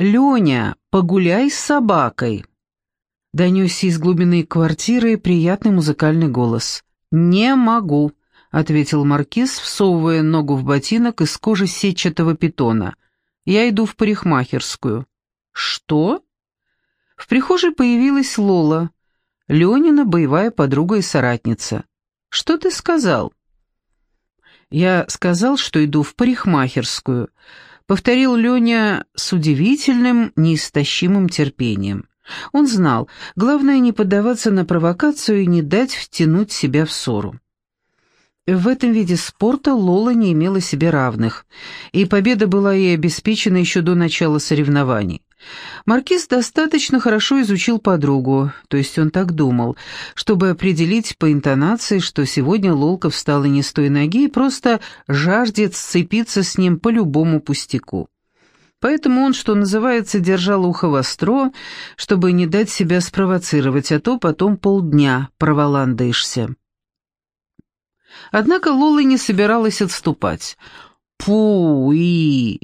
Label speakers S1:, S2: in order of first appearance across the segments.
S1: «Леня, погуляй с собакой!» Донесся из глубины квартиры приятный музыкальный голос. «Не могу», — ответил Маркиз, всовывая ногу в ботинок из кожи сетчатого питона. «Я иду в парикмахерскую». «Что?» В прихожей появилась Лола, Ленина боевая подруга и соратница. «Что ты сказал?» «Я сказал, что иду в парикмахерскую», — повторил Леня с удивительным, неистощимым терпением. Он знал, главное не поддаваться на провокацию и не дать втянуть себя в ссору. В этом виде спорта Лола не имела себе равных, и победа была ей обеспечена еще до начала соревнований. Маркиз достаточно хорошо изучил подругу, то есть он так думал, чтобы определить по интонации, что сегодня Лолка встала не с той ноги и просто жаждет сцепиться с ним по любому пустяку. Поэтому он, что называется, держал ухо востро, чтобы не дать себя спровоцировать, а то потом полдня проволандаешься. Однако Лола не собиралась отступать. «Пу-и!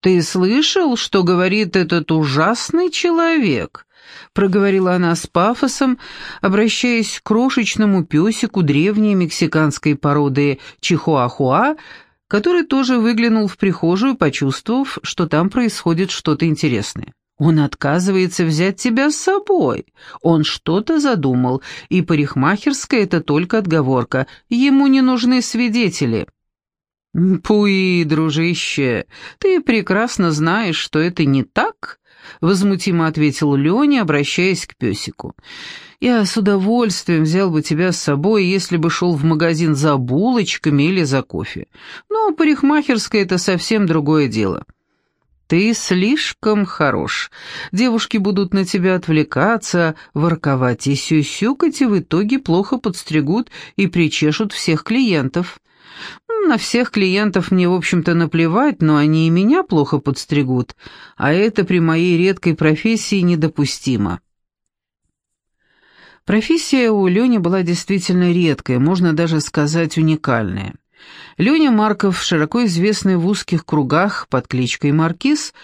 S1: Ты слышал, что говорит этот ужасный человек?» проговорила она с пафосом, обращаясь к крошечному песику древней мексиканской породы чихуахуа, который тоже выглянул в прихожую, почувствовав, что там происходит что-то интересное. Он отказывается взять тебя с собой. Он что-то задумал, и парикмахерская — это только отговорка. Ему не нужны свидетели. «Пуи, дружище, ты прекрасно знаешь, что это не так?» — возмутимо ответил Леня, обращаясь к песику. Я с удовольствием взял бы тебя с собой, если бы шел в магазин за булочками или за кофе. Но парикмахерская — это совсем другое дело. Ты слишком хорош. Девушки будут на тебя отвлекаться, ворковать и сюсюкать, и в итоге плохо подстригут и причешут всех клиентов. На всех клиентов мне, в общем-то, наплевать, но они и меня плохо подстригут, а это при моей редкой профессии недопустимо. Профессия у Лени была действительно редкая, можно даже сказать уникальная. Леня Марков, широко известный в узких кругах под кличкой Маркиз,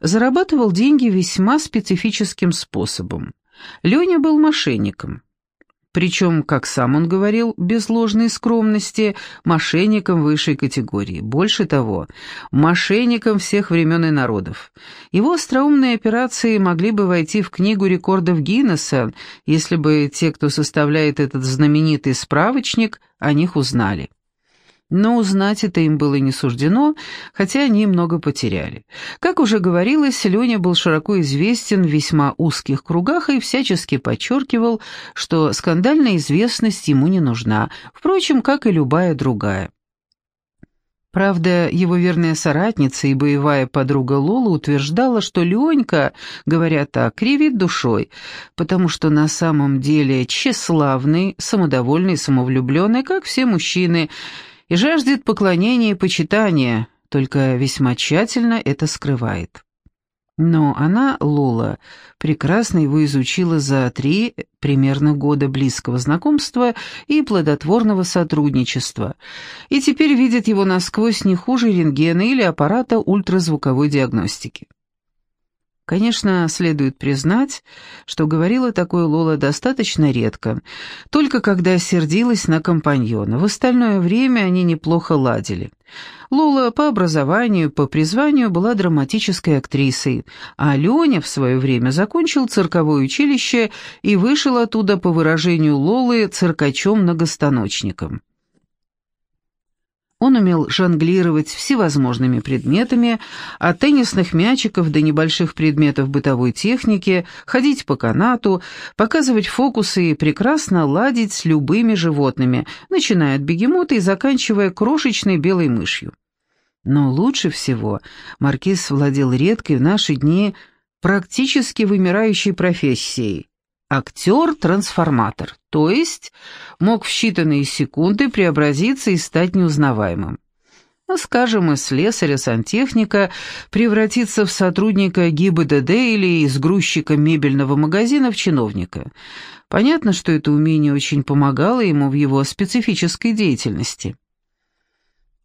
S1: зарабатывал деньги весьма специфическим способом. Леня был мошенником. Причем, как сам он говорил, без ложной скромности, мошенником высшей категории. Больше того, мошенником всех времен и народов. Его остроумные операции могли бы войти в книгу рекордов Гиннесса, если бы те, кто составляет этот знаменитый справочник, о них узнали. Но узнать это им было не суждено, хотя они много потеряли. Как уже говорилось, Леня был широко известен в весьма узких кругах и всячески подчеркивал, что скандальная известность ему не нужна, впрочем, как и любая другая. Правда, его верная соратница и боевая подруга Лола утверждала, что Ленька, говоря так, кривит душой, потому что на самом деле тщеславный, самодовольный, самовлюбленный, как все мужчины, и жаждет поклонения и почитания, только весьма тщательно это скрывает. Но она, Лола, прекрасно его изучила за три примерно года близкого знакомства и плодотворного сотрудничества, и теперь видит его насквозь не хуже рентгена или аппарата ультразвуковой диагностики. Конечно, следует признать, что говорила такое Лола достаточно редко, только когда сердилась на компаньона. В остальное время они неплохо ладили. Лола по образованию, по призванию была драматической актрисой, а Леня в свое время закончил цирковое училище и вышел оттуда, по выражению Лолы, циркачом-многостаночником. Он умел жонглировать всевозможными предметами, от теннисных мячиков до небольших предметов бытовой техники, ходить по канату, показывать фокусы и прекрасно ладить с любыми животными, начиная от бегемота и заканчивая крошечной белой мышью. Но лучше всего маркиз владел редкой в наши дни практически вымирающей профессией актер-трансформатор, то есть мог в считанные секунды преобразиться и стать неузнаваемым. Ну, скажем, из слесаря-сантехника превратиться в сотрудника ГИБДД или из грузчика мебельного магазина в чиновника. Понятно, что это умение очень помогало ему в его специфической деятельности.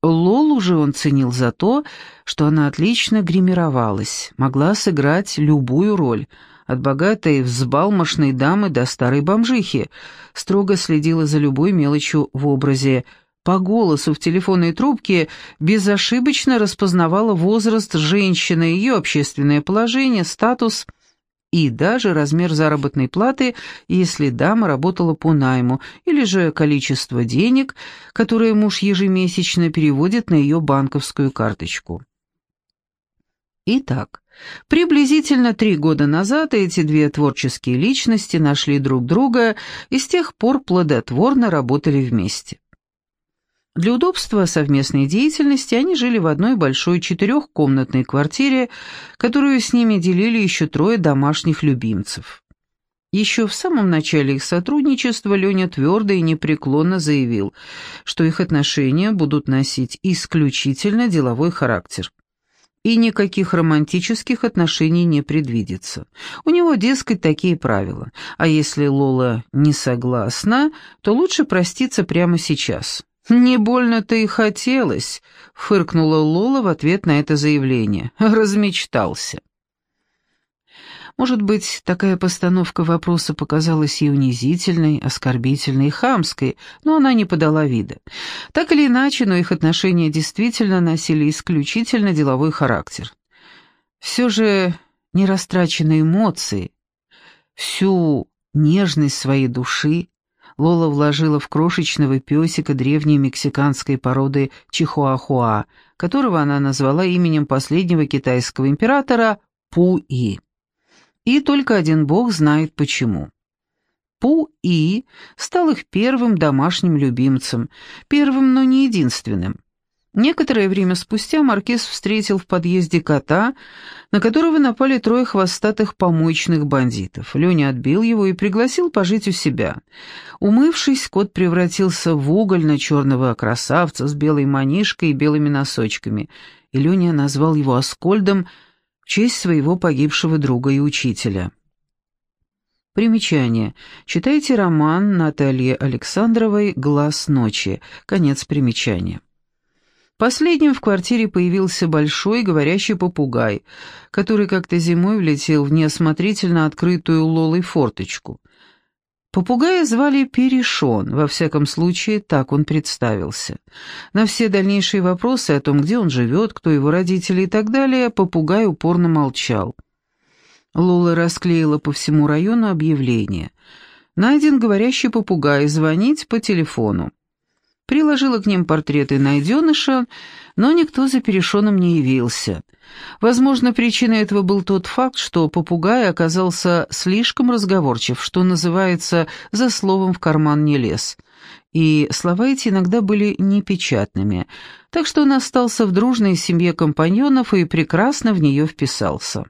S1: Лолу же он ценил за то, что она отлично гримировалась, могла сыграть любую роль, от богатой взбалмошной дамы до старой бомжихи, строго следила за любой мелочью в образе, по голосу в телефонной трубке безошибочно распознавала возраст женщины, ее общественное положение, статус – и даже размер заработной платы, если дама работала по найму, или же количество денег, которые муж ежемесячно переводит на ее банковскую карточку. Итак, приблизительно три года назад эти две творческие личности нашли друг друга и с тех пор плодотворно работали вместе. Для удобства совместной деятельности они жили в одной большой четырехкомнатной квартире, которую с ними делили еще трое домашних любимцев. Еще в самом начале их сотрудничества Леня твердо и непреклонно заявил, что их отношения будут носить исключительно деловой характер. И никаких романтических отношений не предвидится. У него, дескать, такие правила. А если Лола не согласна, то лучше проститься прямо сейчас. «Не больно-то и хотелось», — фыркнула Лола в ответ на это заявление. «Размечтался». Может быть, такая постановка вопроса показалась ей унизительной, оскорбительной и хамской, но она не подала вида. Так или иначе, но их отношения действительно носили исключительно деловой характер. Все же нерастраченные эмоции, всю нежность своей души, Лола вложила в крошечного песика древней мексиканской породы Чихуахуа, которого она назвала именем последнего китайского императора Пу-И. И только один бог знает почему. Пу-И стал их первым домашним любимцем, первым, но не единственным. Некоторое время спустя маркиз встретил в подъезде кота, на которого напали трое хвостатых помоечных бандитов. Леня отбил его и пригласил пожить у себя. Умывшись, кот превратился в угольно-черного красавца с белой манишкой и белыми носочками, и Леня назвал его Аскольдом честь своего погибшего друга и учителя. Примечание. Читайте роман Натальи Александровой «Глаз ночи». Конец примечания. Последним в квартире появился большой говорящий попугай, который как-то зимой влетел в неосмотрительно открытую Лолой форточку. Попугая звали Перешон, во всяком случае, так он представился. На все дальнейшие вопросы о том, где он живет, кто его родители и так далее, попугай упорно молчал. Лола расклеила по всему району объявление. «Найден говорящий попугай, звонить по телефону» приложила к ним портреты найденыша, но никто за перешоном не явился. Возможно, причиной этого был тот факт, что попугай оказался слишком разговорчив, что называется, за словом в карман не лез. И слова эти иногда были непечатными, так что он остался в дружной семье компаньонов и прекрасно в нее вписался.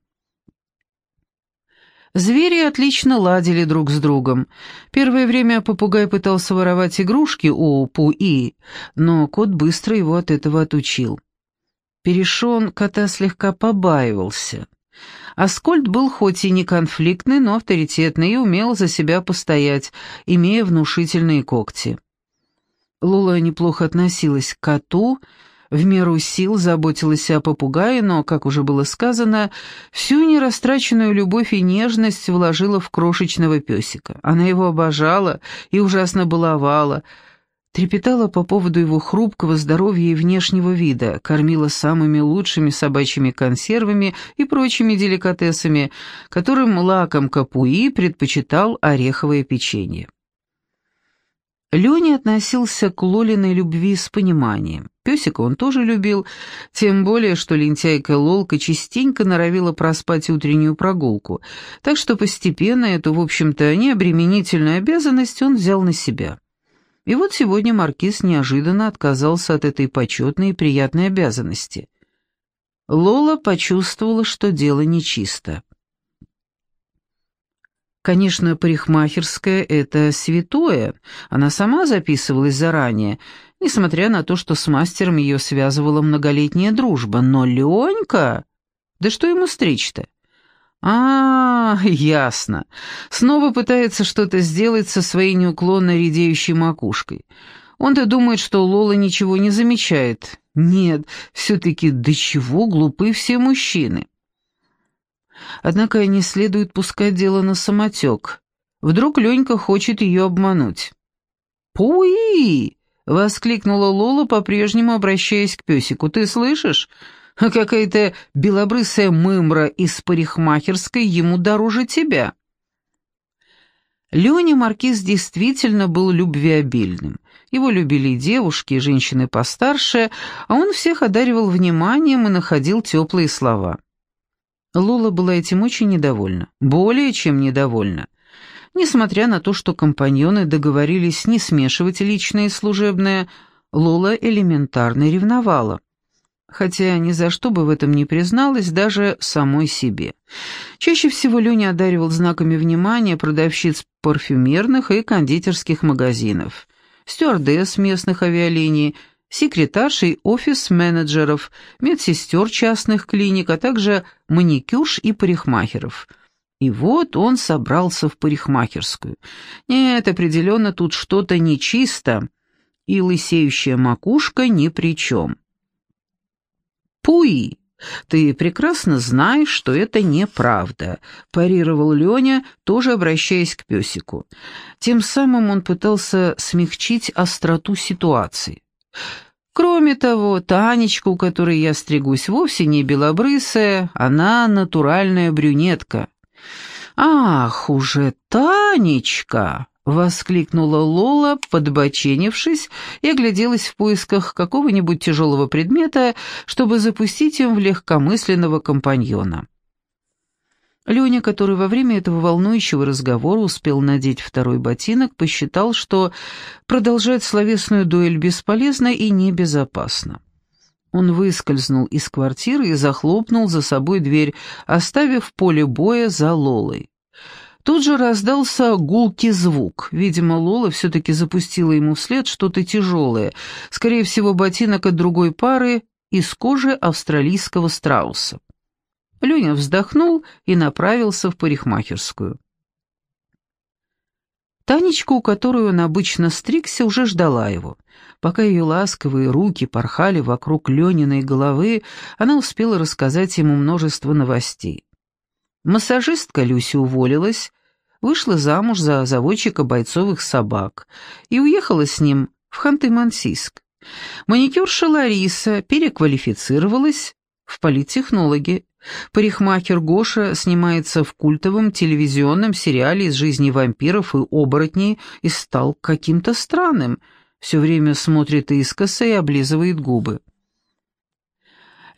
S1: Звери отлично ладили друг с другом. Первое время попугай пытался воровать игрушки у Пу-И, но кот быстро его от этого отучил. Перешон кота слегка побаивался. Аскольд был хоть и не конфликтный, но авторитетный и умел за себя постоять, имея внушительные когти. Лула неплохо относилась к коту, в меру сил заботилась о попугае, но, как уже было сказано, всю нерастраченную любовь и нежность вложила в крошечного песика. Она его обожала и ужасно баловала, трепетала по поводу его хрупкого здоровья и внешнего вида, кормила самыми лучшими собачьими консервами и прочими деликатесами, которым лаком капуи предпочитал ореховое печенье. Леня относился к Лолиной любви с пониманием. Песика он тоже любил, тем более, что лентяйка Лолка частенько норовила проспать утреннюю прогулку, так что постепенно эту, в общем-то, необременительную обязанность он взял на себя. И вот сегодня маркиз неожиданно отказался от этой почетной и приятной обязанности. Лола почувствовала, что дело нечисто. Конечно, парикмахерская — это святое, она сама записывалась заранее, несмотря на то, что с мастером ее связывала многолетняя дружба. Но Ленька... Да что ему стричь-то? А, ясно. Снова пытается что-то сделать со своей неуклонно редеющей макушкой. Он-то думает, что Лола ничего не замечает. Нет, все-таки до чего глупы все мужчины. Однако не следует пускать дело на самотек. Вдруг Ленька хочет ее обмануть. «Пуи!» — воскликнула Лола, по-прежнему обращаясь к песику. «Ты слышишь? Какая-то белобрысая мымра из парикмахерской ему дороже тебя». Леня Маркиз действительно был любвеобильным. Его любили и девушки, и женщины постарше, а он всех одаривал вниманием и находил теплые слова. Лола была этим очень недовольна, более чем недовольна. Несмотря на то, что компаньоны договорились не смешивать личное и служебное, Лола элементарно ревновала. Хотя ни за что бы в этом не призналась даже самой себе. Чаще всего Леня одаривал знаками внимания продавщиц парфюмерных и кондитерских магазинов, стюардесс местных авиалиний, секретаршей офис-менеджеров, медсестер частных клиник, а также маникюрш и парикмахеров. И вот он собрался в парикмахерскую. Нет, определенно тут что-то нечисто, и лысеющая макушка ни при чем. «Пуи, ты прекрасно знаешь, что это неправда», — парировал Леня, тоже обращаясь к песику. Тем самым он пытался смягчить остроту ситуации. Кроме того, Танечка, у которой я стригусь, вовсе не белобрысая, она натуральная брюнетка. «Ах, уже Танечка!» — воскликнула Лола, подбоченившись, и огляделась в поисках какого-нибудь тяжелого предмета, чтобы запустить им в легкомысленного компаньона. Леня, который во время этого волнующего разговора успел надеть второй ботинок, посчитал, что продолжать словесную дуэль бесполезно и небезопасно. Он выскользнул из квартиры и захлопнул за собой дверь, оставив поле боя за Лолой. Тут же раздался гулкий звук. Видимо, Лола все-таки запустила ему вслед что-то тяжелое, скорее всего, ботинок от другой пары из кожи австралийского страуса. Леня вздохнул и направился в парикмахерскую. Танечка, у которой он обычно стригся, уже ждала его. Пока ее ласковые руки порхали вокруг Лениной головы, она успела рассказать ему множество новостей. Массажистка Люся уволилась, вышла замуж за заводчика бойцовых собак и уехала с ним в Ханты-Мансийск. Маникюрша Лариса переквалифицировалась в политтехнологи. Парикмахер Гоша снимается в культовом телевизионном сериале из жизни вампиров и оборотней и стал каким-то странным. Все время смотрит искоса и облизывает губы.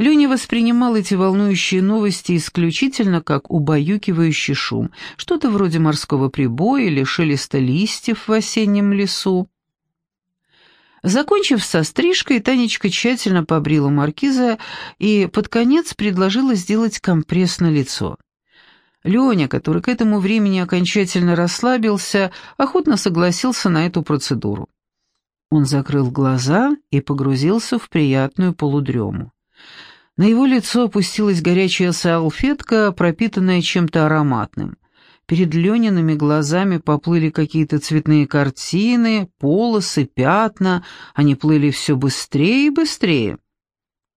S1: Леня воспринимал эти волнующие новости исключительно как убаюкивающий шум, что-то вроде морского прибоя или шелеста листьев в осеннем лесу. Закончив со стрижкой, Танечка тщательно побрила маркиза и под конец предложила сделать компресс на лицо. Леня, который к этому времени окончательно расслабился, охотно согласился на эту процедуру. Он закрыл глаза и погрузился в приятную полудрему. На его лицо опустилась горячая салфетка, пропитанная чем-то ароматным. Перед Лениными глазами поплыли какие-то цветные картины, полосы, пятна, они плыли все быстрее и быстрее.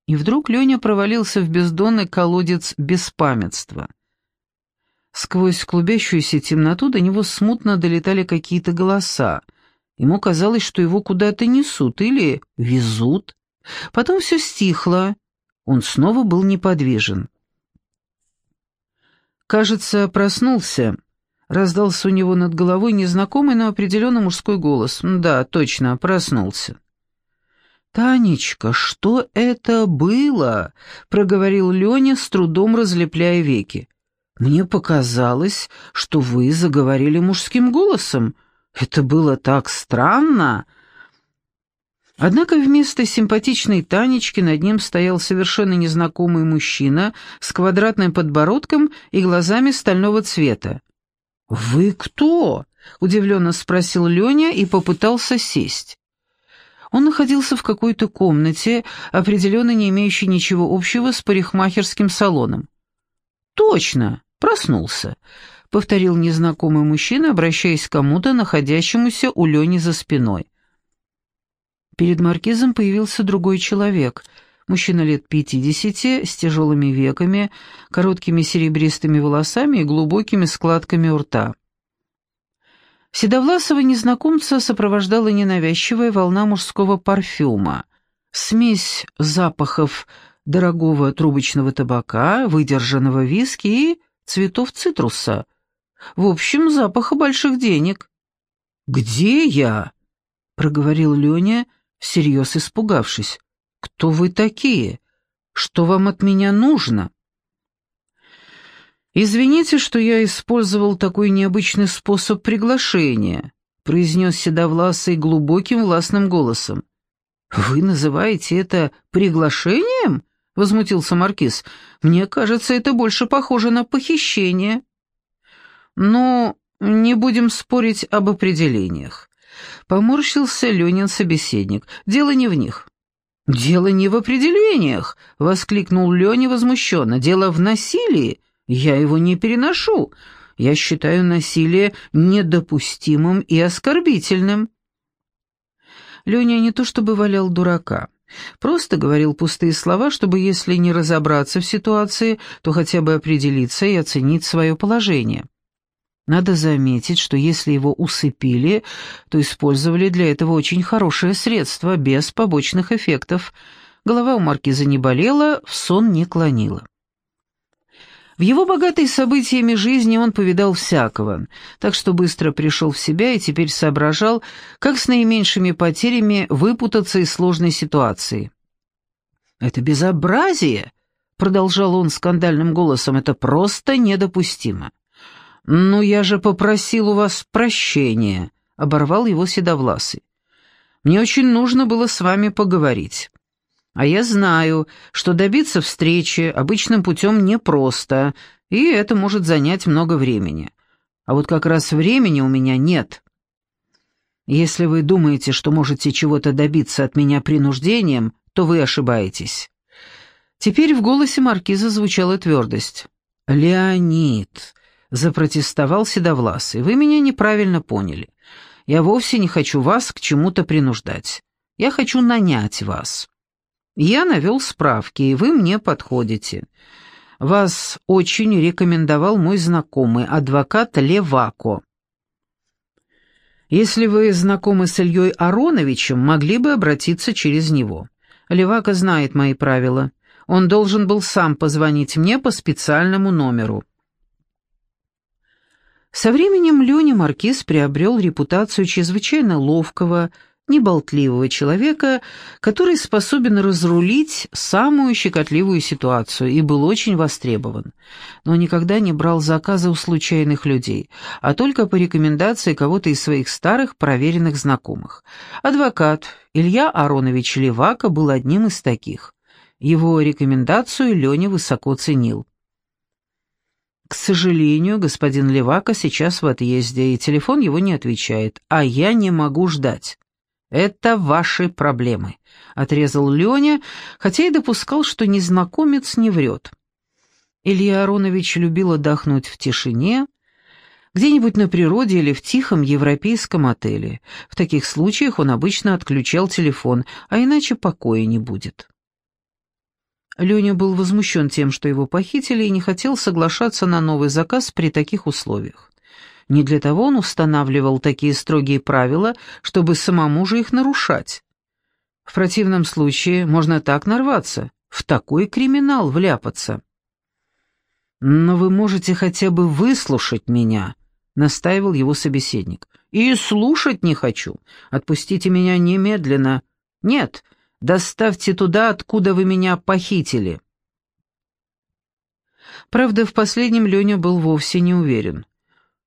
S1: И вдруг Леня провалился в бездонный колодец беспамятства. Сквозь клубящуюся темноту до него смутно долетали какие-то голоса. Ему казалось, что его куда-то несут или везут. Потом все стихло. Он снова был неподвижен. Кажется, проснулся. Раздался у него над головой незнакомый, но определенно мужской голос. Да, точно, проснулся. «Танечка, что это было?» — проговорил Леня, с трудом разлепляя веки. «Мне показалось, что вы заговорили мужским голосом. Это было так странно!» Однако вместо симпатичной Танечки над ним стоял совершенно незнакомый мужчина с квадратным подбородком и глазами стального цвета. «Вы кто?» — удивленно спросил Леня и попытался сесть. Он находился в какой-то комнате, определенно не имеющей ничего общего с парикмахерским салоном. «Точно, проснулся», — повторил незнакомый мужчина, обращаясь к кому-то, находящемуся у Лени за спиной. Перед маркизом появился другой человек, мужчина лет пятидесяти, с тяжелыми веками, короткими серебристыми волосами и глубокими складками у рта. Седовласого незнакомца сопровождала ненавязчивая волна мужского парфюма, смесь запахов дорогого трубочного табака, выдержанного виски и цветов цитруса. В общем, запаха больших денег. «Где я?» — проговорил Леня, всерьез испугавшись. «Кто вы такие? Что вам от меня нужно?» «Извините, что я использовал такой необычный способ приглашения», произнес Седовласый глубоким властным голосом. «Вы называете это приглашением?» — возмутился Маркиз. «Мне кажется, это больше похоже на похищение». «Ну, не будем спорить об определениях». Поморщился Ленин собеседник. «Дело не в них». «Дело не в определениях!» — воскликнул Леня возмущенно. «Дело в насилии. Я его не переношу. Я считаю насилие недопустимым и оскорбительным». Леня не то чтобы валял дурака, просто говорил пустые слова, чтобы, если не разобраться в ситуации, то хотя бы определиться и оценить свое положение. Надо заметить, что если его усыпили, то использовали для этого очень хорошее средство, без побочных эффектов. Голова у маркиза не болела, в сон не клонила. В его богатой событиями жизни он повидал всякого, так что быстро пришел в себя и теперь соображал, как с наименьшими потерями выпутаться из сложной ситуации. «Это безобразие!» — продолжал он скандальным голосом. «Это просто недопустимо!» «Ну, я же попросил у вас прощения», — оборвал его Седовласый. «Мне очень нужно было с вами поговорить». А я знаю, что добиться встречи обычным путем непросто, и это может занять много времени. А вот как раз времени у меня нет. Если вы думаете, что можете чего-то добиться от меня принуждением, то вы ошибаетесь. Теперь в голосе маркиза звучала твердость. «Леонид», — запротестовал Седовласый, — «вы меня неправильно поняли. Я вовсе не хочу вас к чему-то принуждать. Я хочу нанять вас». Я навел справки, и вы мне подходите. Вас очень рекомендовал мой знакомый, адвокат Левако. Если вы знакомы с Ильей Ароновичем, могли бы обратиться через него. Левако знает мои правила. Он должен был сам позвонить мне по специальному номеру. Со временем Леня Маркиз приобрел репутацию чрезвычайно ловкого, неболтливого человека, который способен разрулить самую щекотливую ситуацию и был очень востребован, но никогда не брал заказы у случайных людей, а только по рекомендации кого-то из своих старых проверенных знакомых. Адвокат Илья Аронович Левака был одним из таких. Его рекомендацию Леня высоко ценил. К сожалению, господин Левака сейчас в отъезде, и телефон его не отвечает, а я не могу ждать. «Это ваши проблемы», — отрезал Леня, хотя и допускал, что незнакомец не врет. Илья Аронович любил отдохнуть в тишине, где-нибудь на природе или в тихом европейском отеле. В таких случаях он обычно отключал телефон, а иначе покоя не будет. Леня был возмущен тем, что его похитили, и не хотел соглашаться на новый заказ при таких условиях. Не для того он устанавливал такие строгие правила, чтобы самому же их нарушать. В противном случае можно так нарваться, в такой криминал вляпаться. «Но вы можете хотя бы выслушать меня», — настаивал его собеседник. «И слушать не хочу. Отпустите меня немедленно. Нет, доставьте туда, откуда вы меня похитили». Правда, в последнем Леня был вовсе не уверен.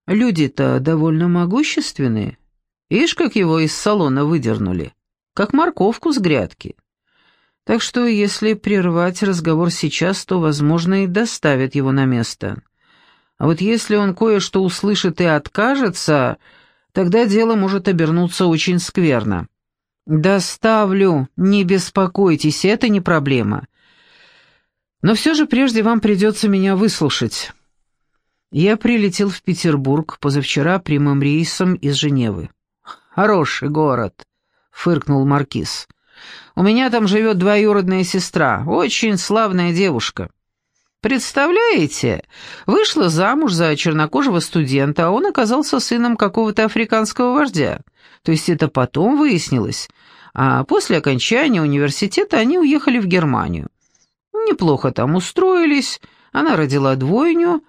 S1: Люди-то довольно могущественные. Ишь, как его из салона выдернули, как морковку с грядки. Так что, если прервать разговор сейчас, то, возможно, и доставят его на место. А вот если он кое-что услышит и откажется, тогда дело может обернуться очень скверно. «Доставлю, не беспокойтесь, это не проблема. Но все же прежде вам придется меня выслушать». Я прилетел в Петербург позавчера прямым рейсом из Женевы. Хороший город. фыркнул Маркиз. «У меня там живет двоюродная сестра, очень славная девушка. Представляете, вышла замуж за чернокожего студента, а он оказался сыном какого-то африканского вождя. То есть это потом выяснилось. А после окончания университета они уехали в Германию. Неплохо там устроились, она родила двойню,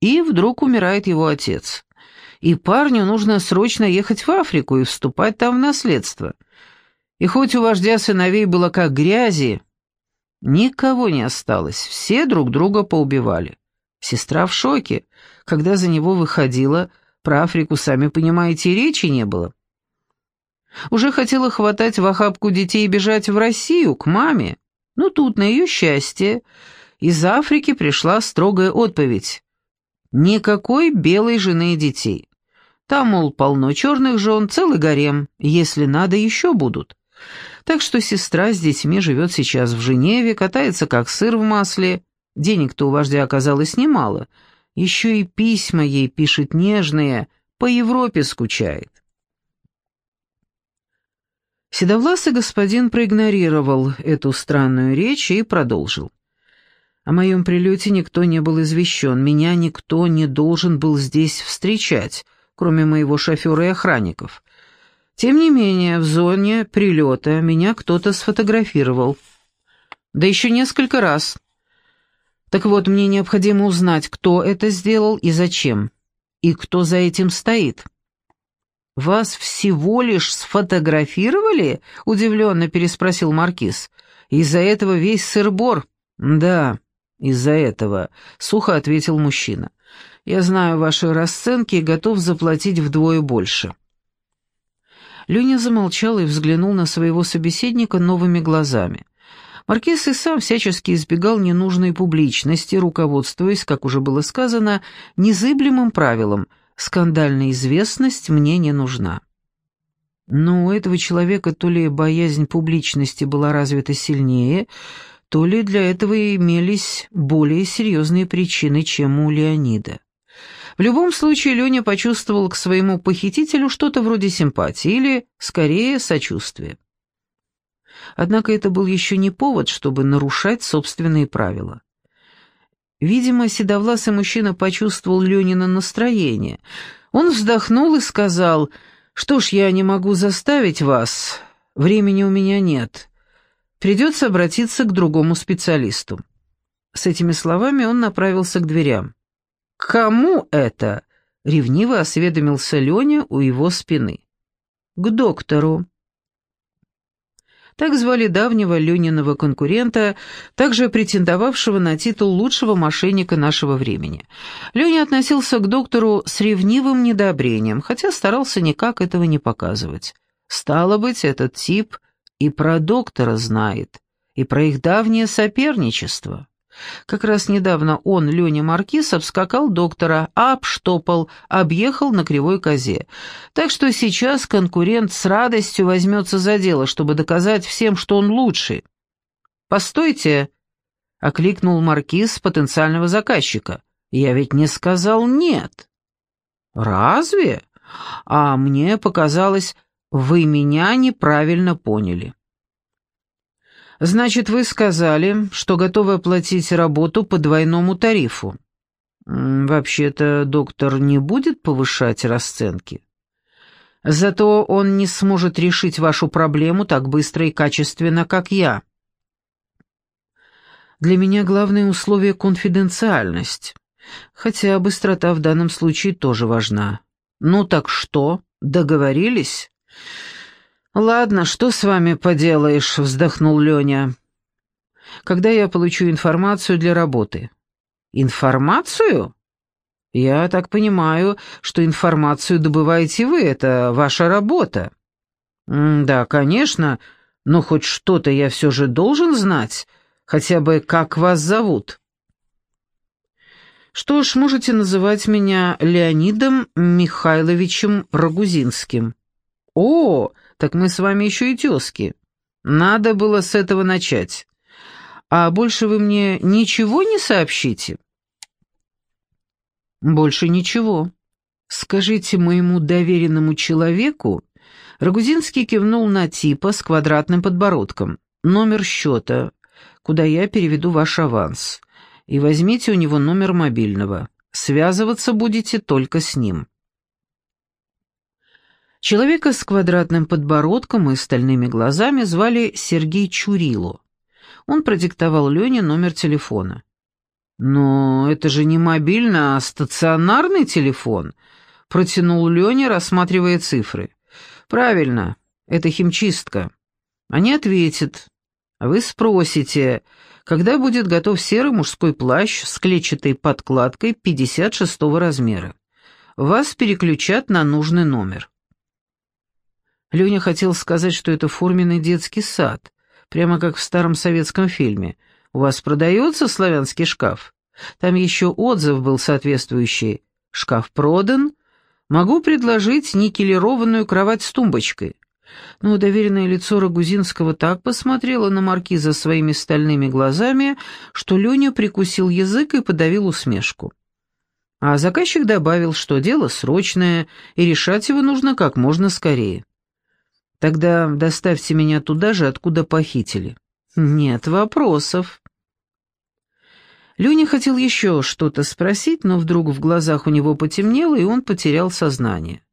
S1: и вдруг умирает его отец. И парню нужно срочно ехать в Африку и вступать там в наследство. И хоть у вождя сыновей было как грязи, никого не осталось, все друг друга поубивали. Сестра в шоке. Когда за него выходила, про Африку, сами понимаете, речи не было. Уже хотела хватать в охапку детей и бежать в Россию, к маме. Но тут, на ее счастье, из Африки пришла строгая отповедь. Никакой белой жены и детей. Там, мол, полно черных жен, целый гарем, если надо, еще будут. Так что сестра с детьми живет сейчас в Женеве, катается как сыр в масле. Денег-то у вождя оказалось немало. Еще и письма ей пишет нежные, по Европе скучает. Седовласый господин проигнорировал эту странную речь и продолжил. О моем прилете никто не был извещен, меня никто не должен был здесь встречать, кроме моего шофера и охранников. Тем не менее, в зоне прилета меня кто-то сфотографировал. Да еще несколько раз. Так вот, мне необходимо узнать, кто это сделал и зачем, и кто за этим стоит. «Вас всего лишь сфотографировали?» — удивленно переспросил Маркиз. «Из-за этого весь сыр-бор». «Да, из-за этого», — сухо ответил мужчина. «Я знаю ваши расценки и готов заплатить вдвое больше». Леня замолчал и взглянул на своего собеседника новыми глазами. Маркиз и сам всячески избегал ненужной публичности, руководствуясь, как уже было сказано, незыблемым правилом «скандальная известность мне не нужна». Но у этого человека то ли боязнь публичности была развита сильнее, то ли для этого имелись более серьезные причины, чем у Леонида. В любом случае, Леня почувствовал к своему похитителю что-то вроде симпатии или, скорее, сочувствия. Однако это был еще не повод, чтобы нарушать собственные правила. Видимо, седовласый мужчина почувствовал Ленина настроение. Он вздохнул и сказал, «Что ж, я не могу заставить вас, времени у меня нет. Придется обратиться к другому специалисту». С этими словами он направился к дверям. «Кому это?» — ревниво осведомился Леня у его спины. «К доктору». Так звали давнего Лениного конкурента, также претендовавшего на титул лучшего мошенника нашего времени. Леня относился к доктору с ревнивым недообрением, хотя старался никак этого не показывать. Стало быть, этот тип и про доктора знает, и про их давнее соперничество. Как раз недавно он, Леня Маркиз, обскакал доктора, обштопал, объехал на кривой козе. Так что сейчас конкурент с радостью возьмется за дело, чтобы доказать всем, что он лучший. «Постойте!» — окликнул Маркиз потенциального заказчика. «Я ведь не сказал «нет». «Разве? А мне показалось, вы меня неправильно поняли». Значит, вы сказали, что готовы оплатить работу по двойному тарифу. Вообще-то доктор не будет повышать расценки. Зато он не сможет решить вашу проблему так быстро и качественно, как я. Для меня главное условие — конфиденциальность. Хотя быстрота в данном случае тоже важна. Ну так что, договорились? «Ладно, что с вами поделаешь?» — вздохнул Леня. «Когда я получу информацию для работы?» «Информацию?» «Я так понимаю, что информацию добываете вы, это ваша работа». «Да, конечно, но хоть что-то я все же должен знать, хотя бы как вас зовут». «Что ж, можете называть меня Леонидом Михайловичем Рогузинским». «О, так мы с вами еще и тезки. Надо было с этого начать. А больше вы мне ничего не сообщите?» «Больше ничего. Скажите моему доверенному человеку, Рогузинский кивнул на типа с квадратным подбородком. «Номер счета, куда я переведу ваш аванс. И возьмите у него номер мобильного. Связываться будете только с ним». Человека с квадратным подбородком и стальными глазами звали Сергей Чурило. Он продиктовал Лене номер телефона. «Но это же не мобильный, а стационарный телефон», — протянул Леня, рассматривая цифры. «Правильно, это химчистка». Они ответят. А вы спросите, когда будет готов серый мужской плащ с клетчатой подкладкой 56 размера. Вас переключат на нужный номер. Леня хотел сказать, что это форменный детский сад, прямо как в старом советском фильме. «У вас продается славянский шкаф?» Там еще отзыв был соответствующий. «Шкаф продан. Могу предложить никелированную кровать с тумбочкой». Но доверенное лицо Рогузинского так посмотрело на маркиза своими стальными глазами, что Леня прикусил язык и подавил усмешку. А заказчик добавил, что дело срочное, и решать его нужно как можно скорее. Тогда доставьте меня туда же, откуда похитили». «Нет вопросов». Леня хотел еще что-то спросить, но вдруг в глазах у него потемнело, и он потерял сознание.